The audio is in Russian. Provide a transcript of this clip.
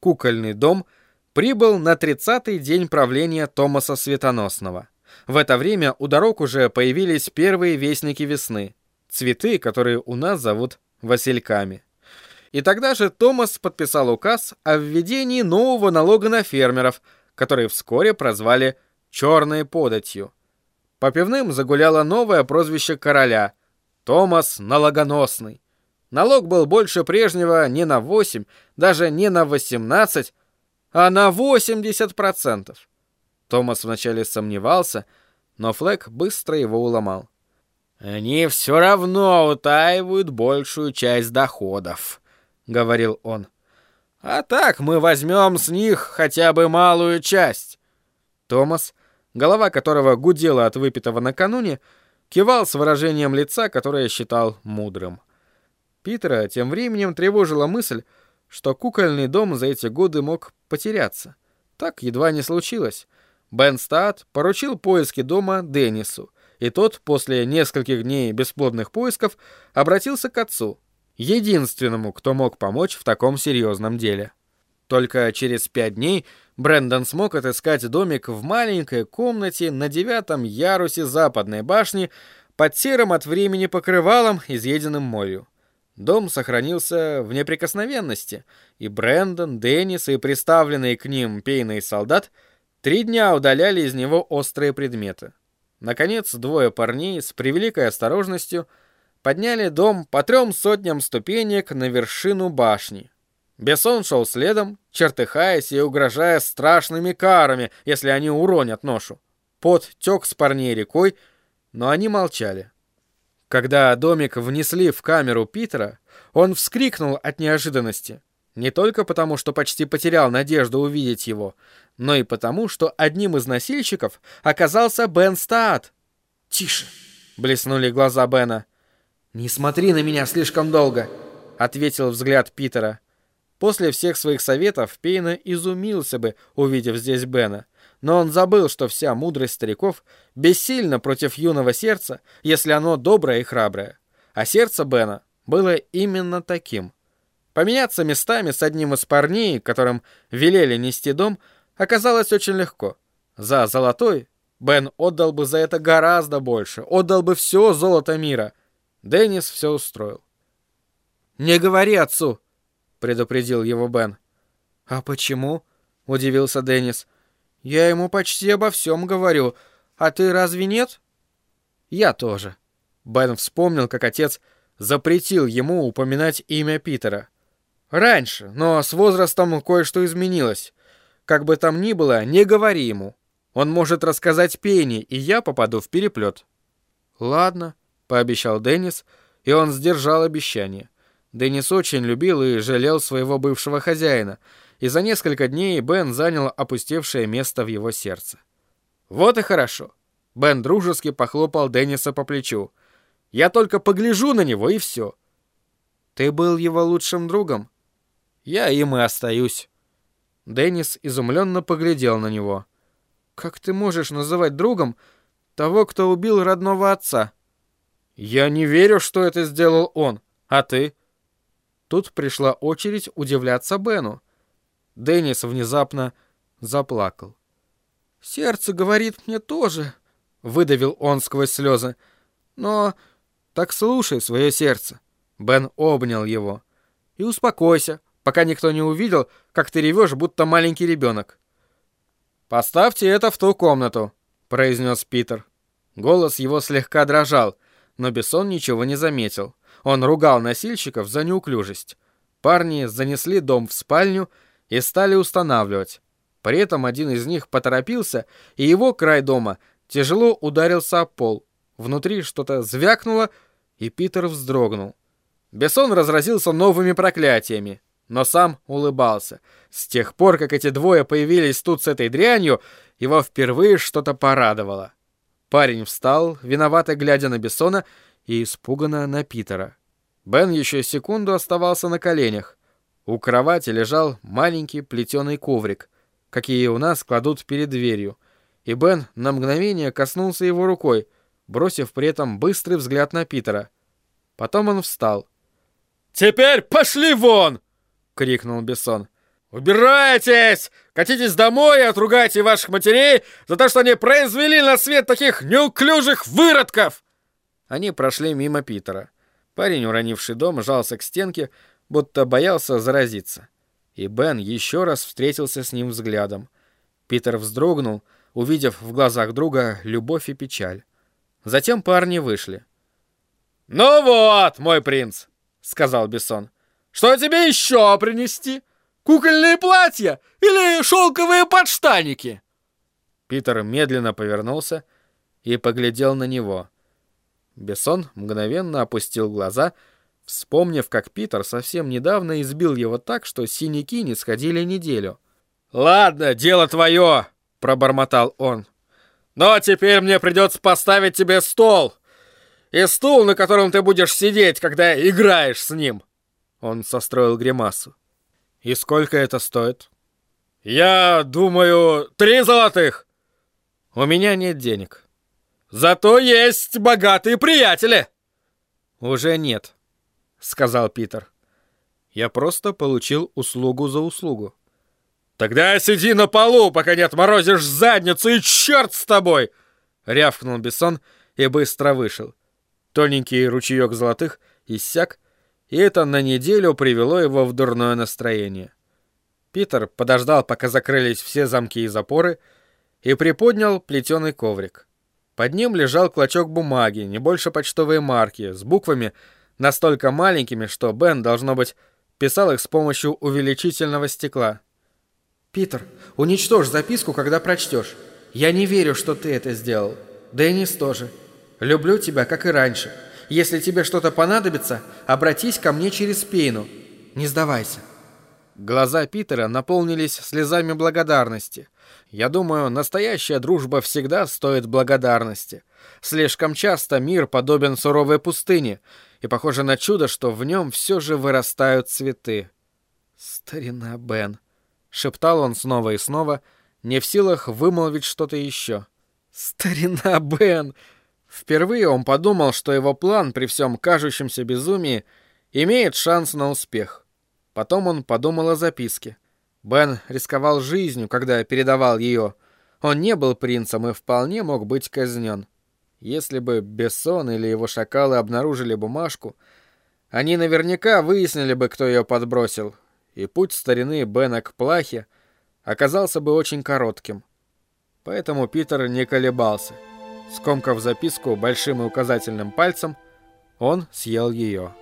кукольный дом прибыл на 30-й день правления Томаса Светоносного. В это время у дорог уже появились первые вестники весны, цветы, которые у нас зовут васильками. И тогда же Томас подписал указ о введении нового налога на фермеров, который вскоре прозвали «черной податью». По пивным загуляло новое прозвище короля — Томас Налогоносный. Налог был больше прежнего не на 8, даже не на 18, а на 80%. Томас вначале сомневался, но Флэк быстро его уломал. «Они все равно утаивают большую часть доходов», — говорил он. «А так мы возьмем с них хотя бы малую часть». Томас, голова которого гудела от выпитого накануне, кивал с выражением лица, которое считал мудрым. Питера тем временем тревожила мысль, что кукольный дом за эти годы мог потеряться. Так едва не случилось. Бен Стат поручил поиски дома Деннису, и тот после нескольких дней бесплодных поисков обратился к отцу, единственному, кто мог помочь в таком серьезном деле. Только через пять дней Брэндон смог отыскать домик в маленькой комнате на девятом ярусе западной башни под серым от времени покрывалом, изъеденным молью. Дом сохранился в неприкосновенности, и Брэндон, Деннис и приставленные к ним пейный солдат три дня удаляли из него острые предметы. Наконец, двое парней с превеликой осторожностью подняли дом по трем сотням ступенек на вершину башни. Бессон шел следом, чертыхаясь и угрожая страшными карами, если они уронят ношу. Пот тек с парней рекой, но они молчали. Когда домик внесли в камеру Питера, он вскрикнул от неожиданности. Не только потому, что почти потерял надежду увидеть его, но и потому, что одним из носильщиков оказался Бен Стаат. «Тише!» — блеснули глаза Бена. «Не смотри на меня слишком долго!» — ответил взгляд Питера. После всех своих советов Пейна изумился бы, увидев здесь Бена но он забыл, что вся мудрость стариков бессильна против юного сердца, если оно доброе и храброе. А сердце Бена было именно таким. Поменяться местами с одним из парней, которым велели нести дом, оказалось очень легко. За золотой Бен отдал бы за это гораздо больше, отдал бы все золото мира. Деннис все устроил. «Не говори отцу!» — предупредил его Бен. «А почему?» — удивился Деннис. Я ему почти обо всем говорю. А ты разве нет? Я тоже. Бен вспомнил, как отец запретил ему упоминать имя Питера. Раньше, но с возрастом кое-что изменилось. Как бы там ни было, не говори ему. Он может рассказать Пенни, и я попаду в переплет. Ладно, пообещал Деннис, и он сдержал обещание. Деннис очень любил и жалел своего бывшего хозяина — и за несколько дней Бен занял опустевшее место в его сердце. «Вот и хорошо». Бен дружески похлопал Денниса по плечу. «Я только погляжу на него, и все». «Ты был его лучшим другом?» «Я им и остаюсь». Деннис изумленно поглядел на него. «Как ты можешь называть другом того, кто убил родного отца?» «Я не верю, что это сделал он. А ты?» Тут пришла очередь удивляться Бену. Деннис внезапно заплакал. «Сердце говорит мне тоже», — выдавил он сквозь слезы. «Но так слушай свое сердце». Бен обнял его. «И успокойся, пока никто не увидел, как ты ревешь, будто маленький ребенок». «Поставьте это в ту комнату», — произнес Питер. Голос его слегка дрожал, но Бессон ничего не заметил. Он ругал носильщиков за неуклюжесть. Парни занесли дом в спальню и стали устанавливать. При этом один из них поторопился, и его край дома тяжело ударился о пол. Внутри что-то звякнуло, и Питер вздрогнул. Бессон разразился новыми проклятиями, но сам улыбался. С тех пор, как эти двое появились тут с этой дрянью, его впервые что-то порадовало. Парень встал, виновато глядя на Бессона и испуганно на Питера. Бен еще секунду оставался на коленях. У кровати лежал маленький плетеный коврик, какие у нас кладут перед дверью, и Бен на мгновение коснулся его рукой, бросив при этом быстрый взгляд на Питера. Потом он встал. «Теперь пошли вон!» — крикнул Бессон. «Убирайтесь! Катитесь домой и отругайте ваших матерей за то, что они произвели на свет таких неуклюжих выродков!» Они прошли мимо Питера. Парень, уронивший дом, жался к стенке, будто боялся заразиться. И Бен еще раз встретился с ним взглядом. Питер вздрогнул, увидев в глазах друга любовь и печаль. Затем парни вышли. «Ну вот, мой принц!» — сказал Бессон. «Что тебе еще принести? Кукольные платья или шелковые подштаники?» Питер медленно повернулся и поглядел на него. Бессон мгновенно опустил глаза, вспомнив, как Питер совсем недавно избил его так, что синяки не сходили неделю. «Ладно, дело твое!» — пробормотал он. «Но теперь мне придется поставить тебе стол!» и стул, на котором ты будешь сидеть, когда играешь с ним!» Он состроил гримасу. «И сколько это стоит?» «Я думаю, три золотых!» «У меня нет денег». «Зато есть богатые приятели!» «Уже нет», — сказал Питер. «Я просто получил услугу за услугу». «Тогда сиди на полу, пока не отморозишь задницу, и черт с тобой!» — рявкнул Бессон и быстро вышел. Тоненький ручеек золотых иссяк, и это на неделю привело его в дурное настроение. Питер подождал, пока закрылись все замки и запоры, и приподнял плетеный коврик. Под ним лежал клочок бумаги, не больше почтовой марки, с буквами настолько маленькими, что Бен, должно быть, писал их с помощью увеличительного стекла. «Питер, уничтожь записку, когда прочтешь. Я не верю, что ты это сделал. Деннис тоже. Люблю тебя, как и раньше. Если тебе что-то понадобится, обратись ко мне через пейну. Не сдавайся». Глаза Питера наполнились слезами благодарности. Я думаю, настоящая дружба всегда стоит благодарности. Слишком часто мир подобен суровой пустыне, и похоже на чудо, что в нем все же вырастают цветы. «Старина Бен», — шептал он снова и снова, не в силах вымолвить что-то еще. «Старина Бен!» Впервые он подумал, что его план при всем кажущемся безумии имеет шанс на успех. Потом он подумал о записке. Бен рисковал жизнью, когда передавал ее. Он не был принцем и вполне мог быть казнен. Если бы Бессон или его шакалы обнаружили бумажку, они наверняка выяснили бы, кто ее подбросил, и путь старины Бена к плахе оказался бы очень коротким. Поэтому Питер не колебался — Скомкав записку большим и указательным пальцем, он съел ее.